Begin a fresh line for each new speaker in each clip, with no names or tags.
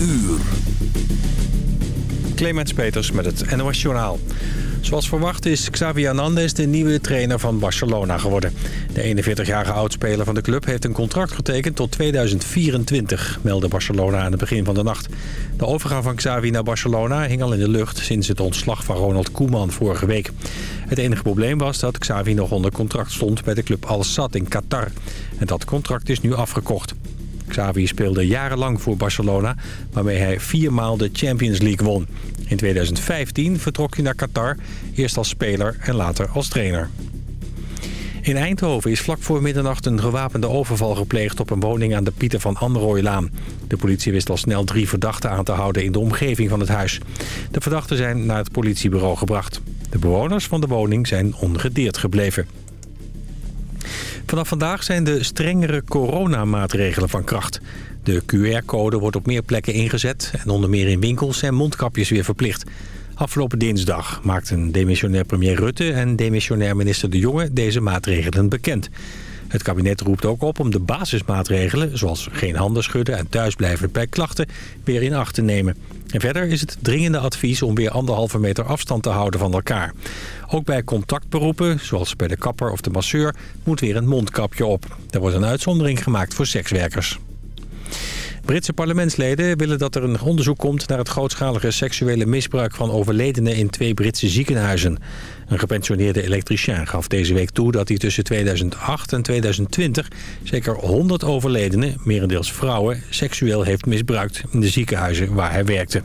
uur.
Clemens Peters met het NOS Journaal. Zoals verwacht is Xavi Hernandez de nieuwe trainer van Barcelona geworden. De 41-jarige oudspeler van de club heeft een contract getekend tot 2024, meldde Barcelona aan het begin van de nacht. De overgang van Xavi naar Barcelona hing al in de lucht sinds het ontslag van Ronald Koeman vorige week. Het enige probleem was dat Xavi nog onder contract stond bij de club Al Sadd in Qatar. En dat contract is nu afgekocht. Xavi speelde jarenlang voor Barcelona, waarmee hij viermaal de Champions League won. In 2015 vertrok hij naar Qatar, eerst als speler en later als trainer. In Eindhoven is vlak voor middernacht een gewapende overval gepleegd op een woning aan de Pieter van Androoilaan. De politie wist al snel drie verdachten aan te houden in de omgeving van het huis. De verdachten zijn naar het politiebureau gebracht. De bewoners van de woning zijn ongedeerd gebleven. Vanaf vandaag zijn de strengere coronamaatregelen van kracht. De QR-code wordt op meer plekken ingezet en onder meer in winkels zijn mondkapjes weer verplicht. Afgelopen dinsdag maakten demissionair premier Rutte en demissionair minister De Jonge deze maatregelen bekend. Het kabinet roept ook op om de basismaatregelen, zoals geen handen schudden en thuisblijven bij klachten, weer in acht te nemen. En verder is het dringende advies om weer anderhalve meter afstand te houden van elkaar. Ook bij contactberoepen, zoals bij de kapper of de masseur, moet weer een mondkapje op. Er wordt een uitzondering gemaakt voor sekswerkers. Britse parlementsleden willen dat er een onderzoek komt naar het grootschalige seksuele misbruik van overledenen in twee Britse ziekenhuizen. Een gepensioneerde elektricien gaf deze week toe dat hij tussen 2008 en 2020 zeker 100 overledenen, merendeels vrouwen, seksueel heeft misbruikt in de ziekenhuizen waar hij werkte.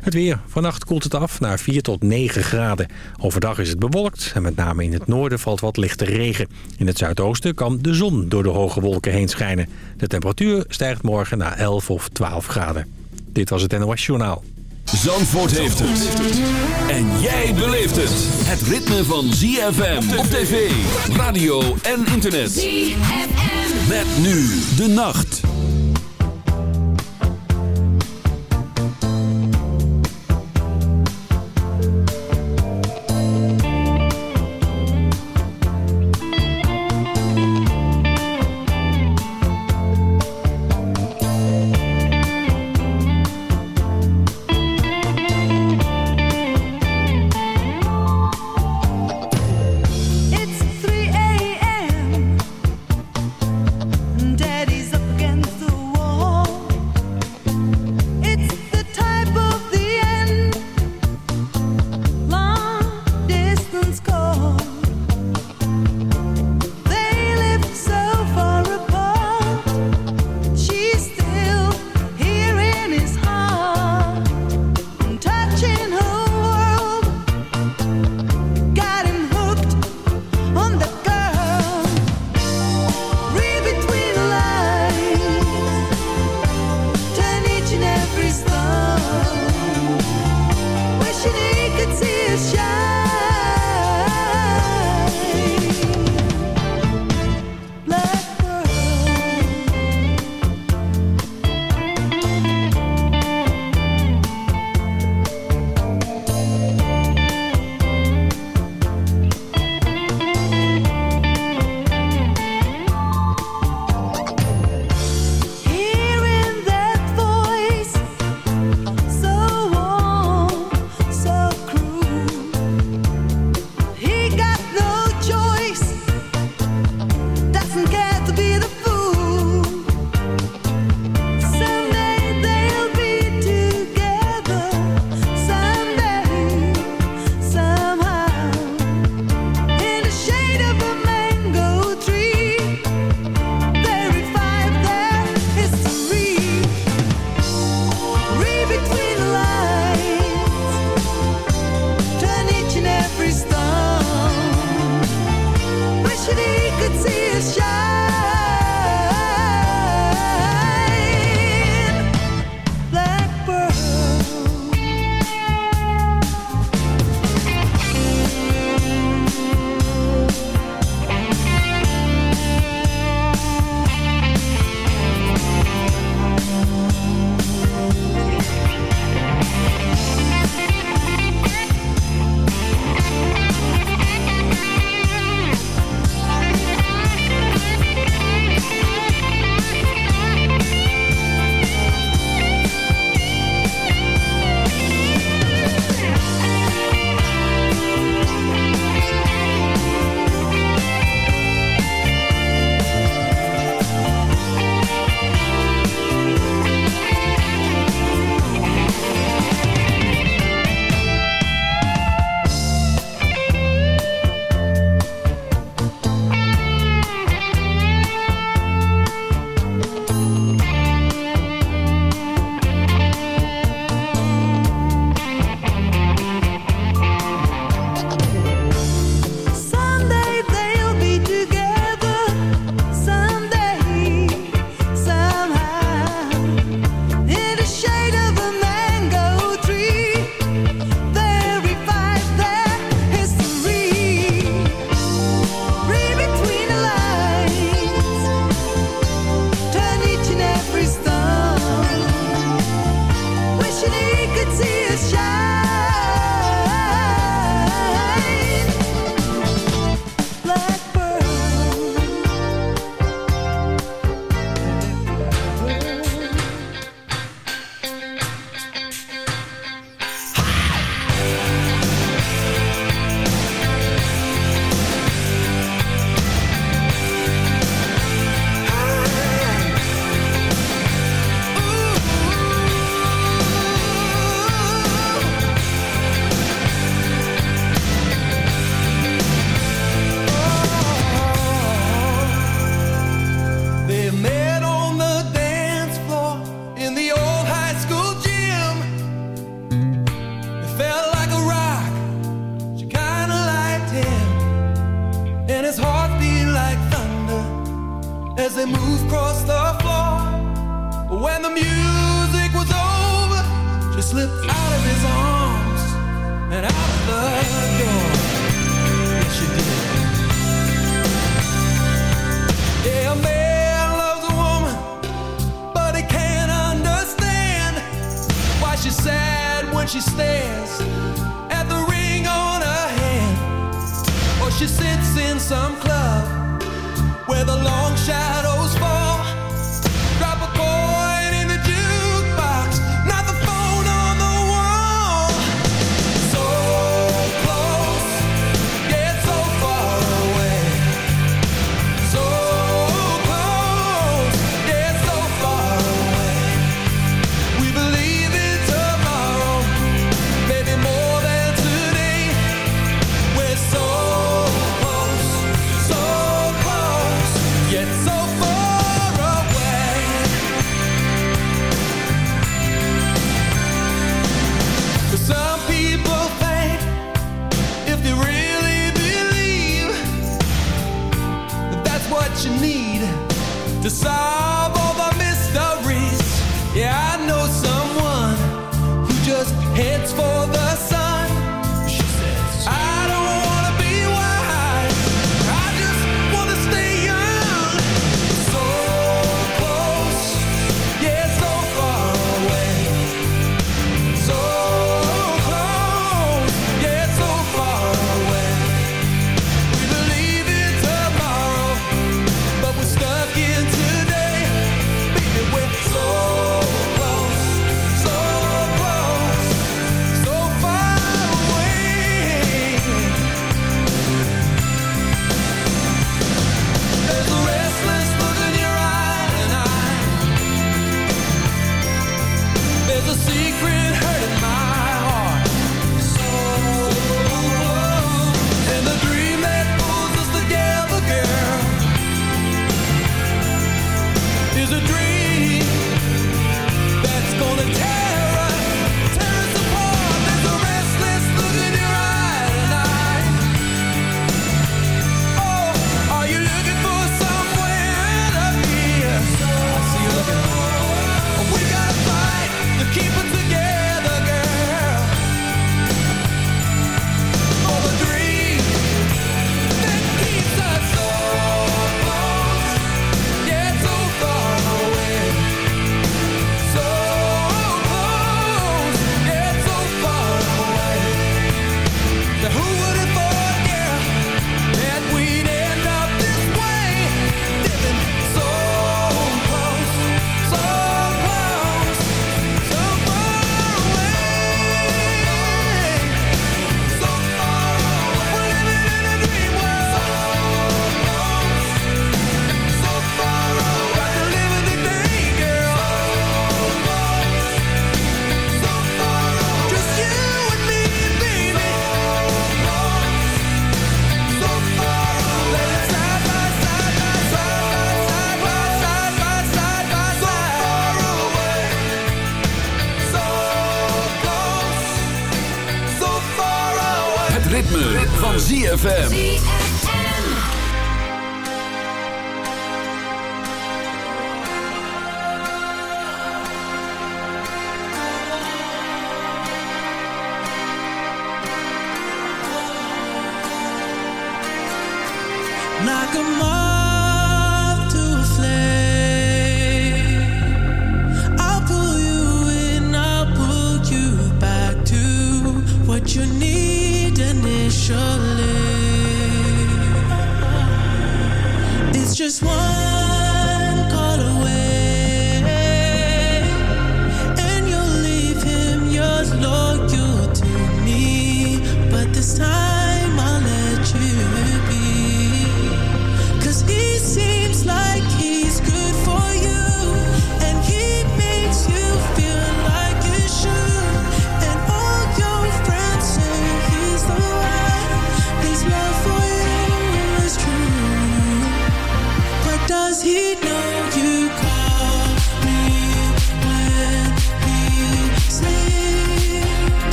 Het weer. Vannacht koelt het af naar 4 tot 9 graden. Overdag is het bewolkt en met name in het noorden valt wat lichte regen. In het zuidoosten kan de zon door de hoge wolken heen schijnen. De temperatuur stijgt morgen naar 11 of 12 graden. Dit was het NOS Journaal.
Zandvoort heeft het. En jij beleeft het. Het ritme van ZFM op tv, radio en internet. ZFM. Met nu de nacht.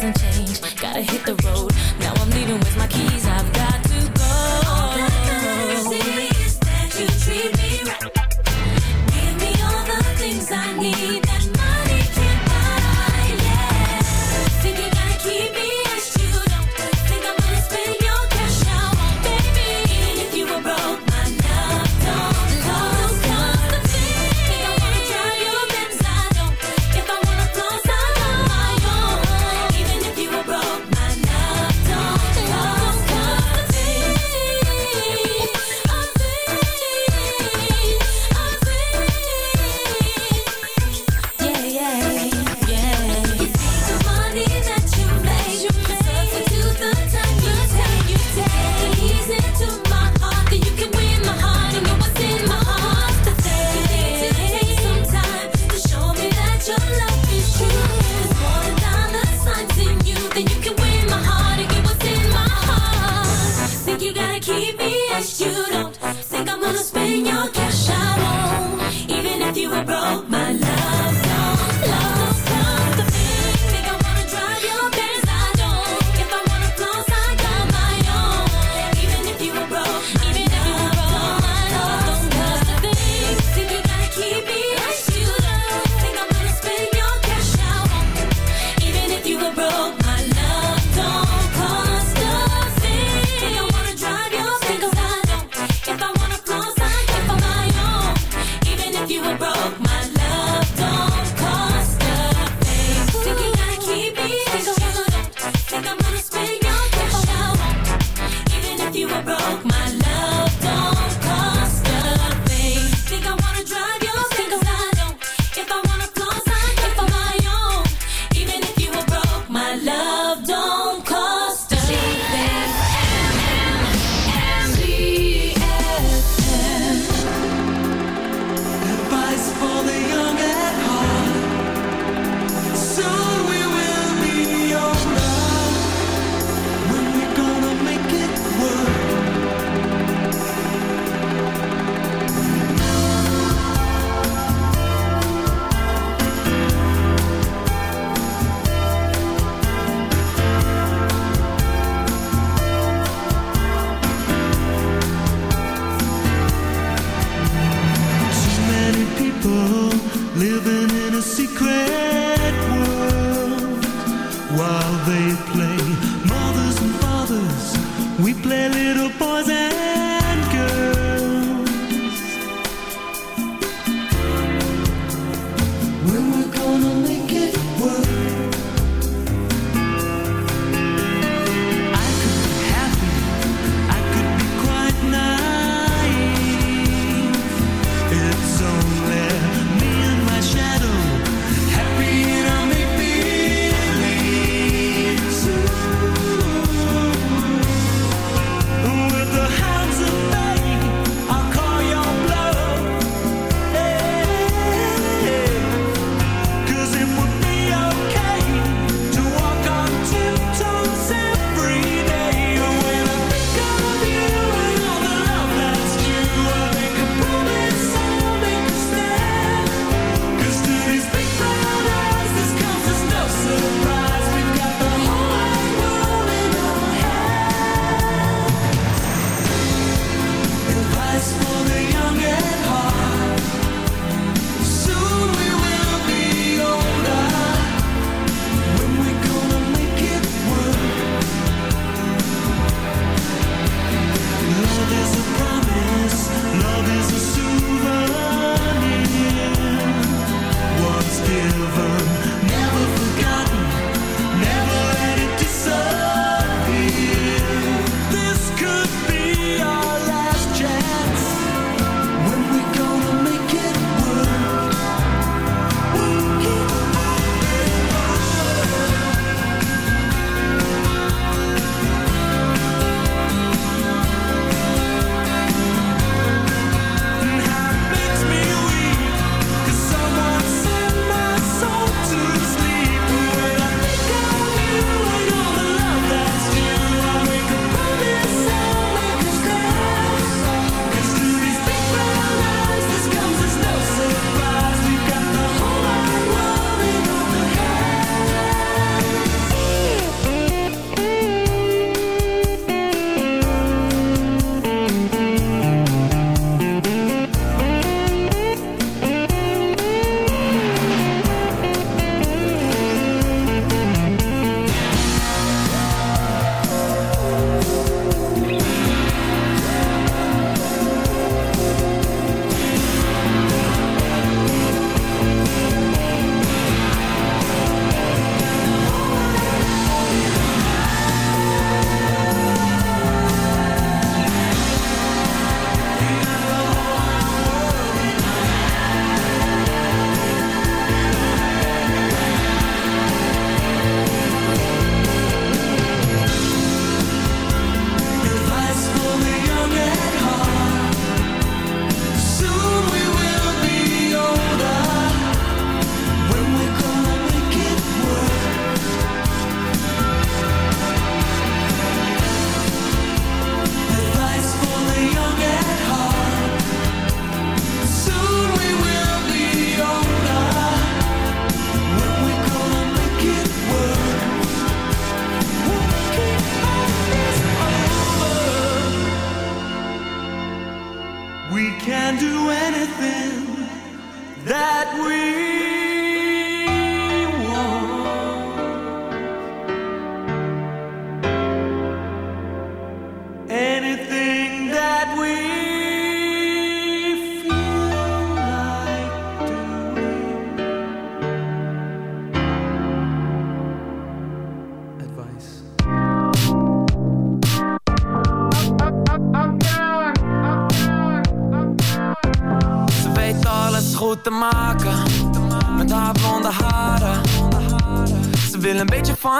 Doesn't change,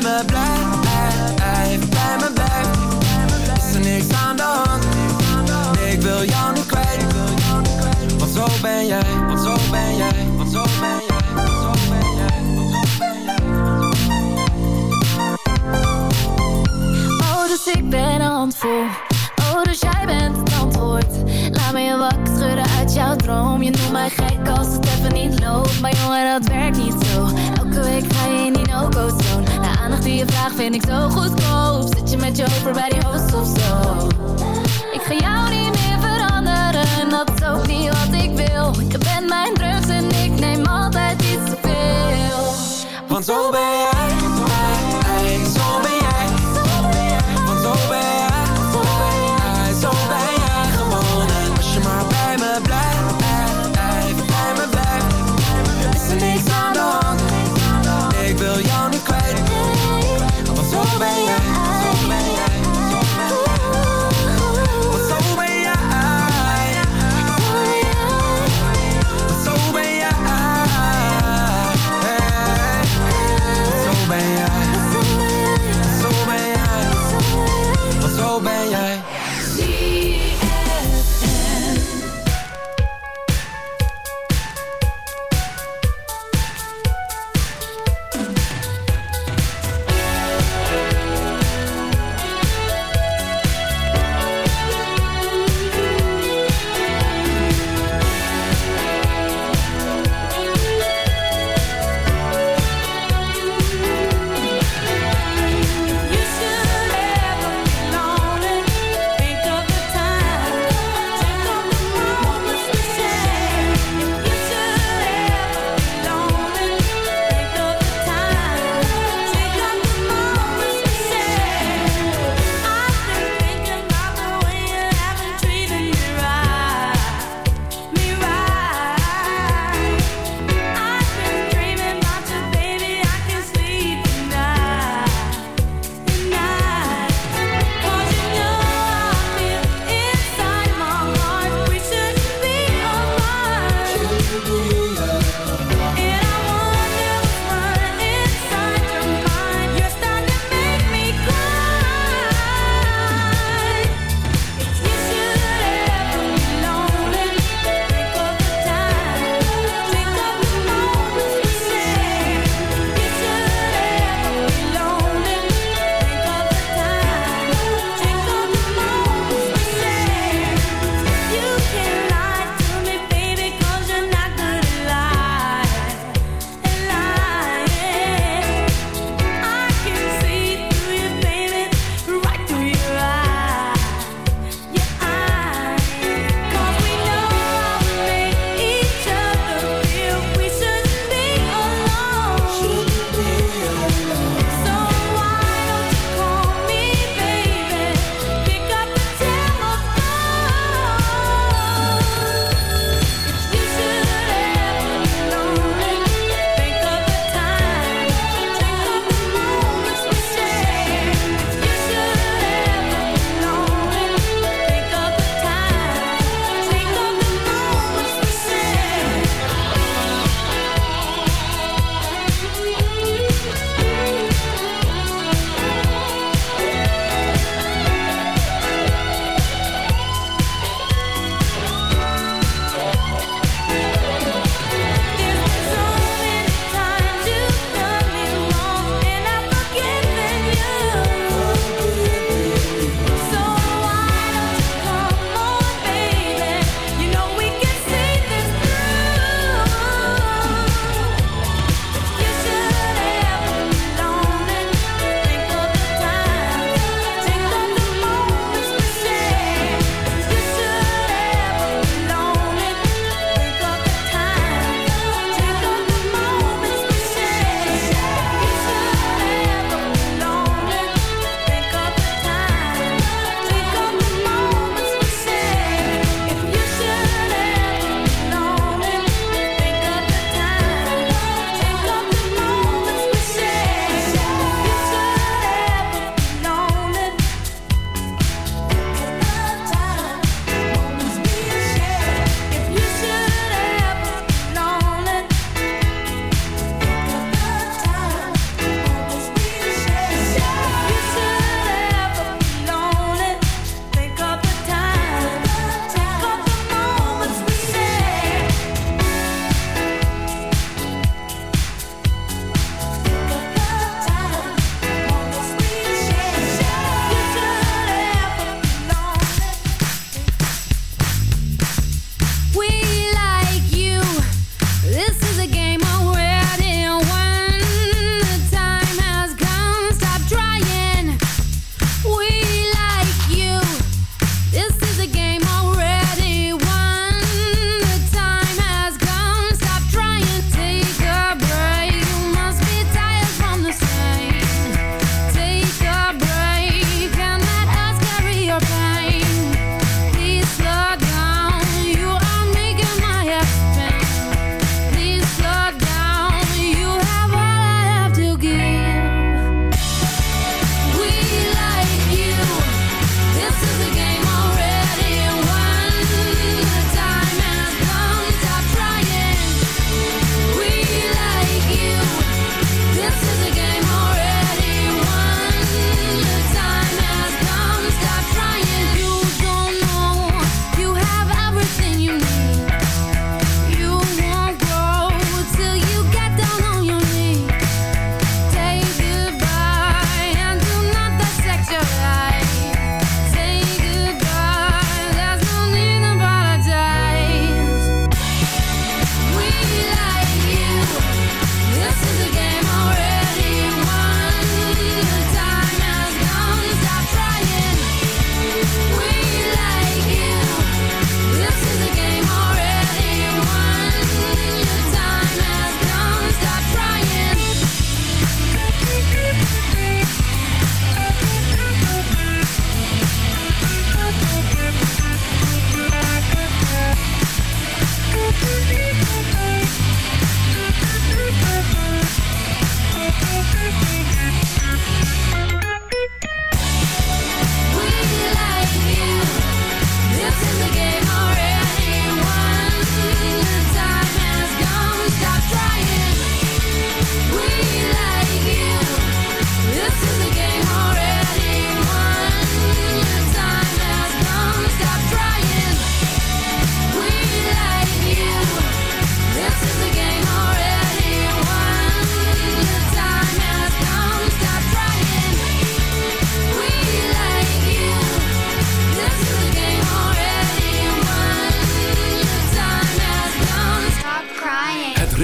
bij me blijft, bij me blijft Is er niks aan de hand ik wil jou niet kwijt. Want zo ben jij Want zo ben jij, want zo ben jij.
Oh, dus ik ben een handvol. Oh, dus jij bent het antwoord. Laat me je wakker schudden uit jouw droom. Je noemt mij gek als het even niet loopt. Maar jongen, dat werkt niet zo Elke week ga je in die no-go zone De aandacht die je vraagt vind ik zo goedkoop. Zit je met je over bij die host of zo? Ik ga jou niet meer veranderen Dat is ook niet wat ik wil. Je bent mijn drugs en ik neem altijd iets te veel.
Want zo ben jij, this is the game already.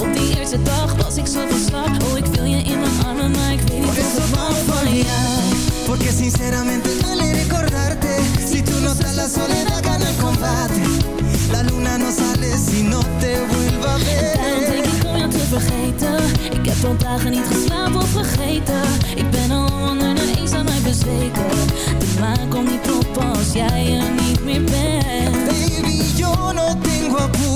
Op die eerste dag Was ik zo van slag. Oh, ik wil je in mijn armen Maar ik weet niet of ik mag. van jou.
Porque sinceramente duele recordarte Si tú no estás la soledad gana el combate. La luna no sale si no te vuelva a
Daarom denk
ver
ik om jou te vergeten. Ik heb al dagen niet geslapen of vergeten. Ik ben al onder de eens aan mij bezweken. De maan komt niet op als jij er niet meer bent.
Baby, yo no tengo apuro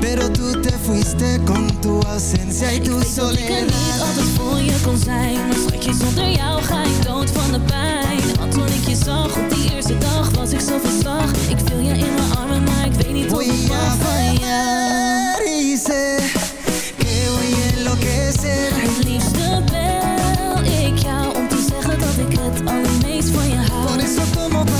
Pero tú te fuiste con tu ausencia y
Ik
tu
weet dat ik er niet
soledad.
altijd voor je kon zijn Maar schatje, zonder jou ga ik dood van de pijn. Want toen ik je zag op die eerste dag was ik zo van slag. Ik viel je in mijn armen, maar ik weet niet of ik mag van jou
que voy a enloquecer.
Het liefste bel ik jou om te zeggen dat ik het allermeest van je
Por
hou
eso como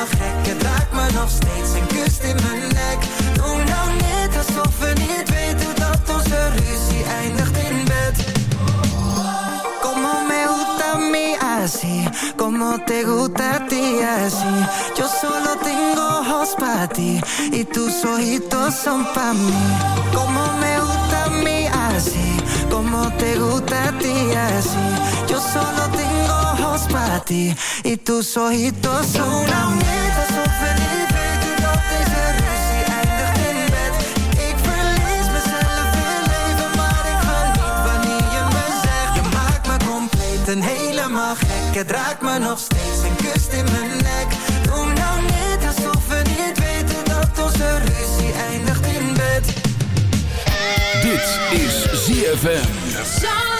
helemaal gek. Het raakt me nog steeds en kust in mijn nek. Doe nou niet alsof we niet weten dat onze ruzie eindigt in bed. Como me gusta mí así Como te gusta a ti así Yo solo tengo ojos para ti Y tus ojitos son pa' mí. Como me gusta mí así Como te gusta a ti así Yo solo tengo ojos para ti Y tus ojitos son pa' mí alsof we niet weten dat deze ruzie eindigt in bed. Ik verlies mezelf weer leven Maar ik ga niet wanneer je me zegt Je maakt me compleet en helemaal gek Het raakt me nog steeds en kust in mijn nek. Doe nou niet alsof we niet weten dat onze ruzie eindigt in bed.
Dit is ZFM.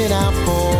looking out for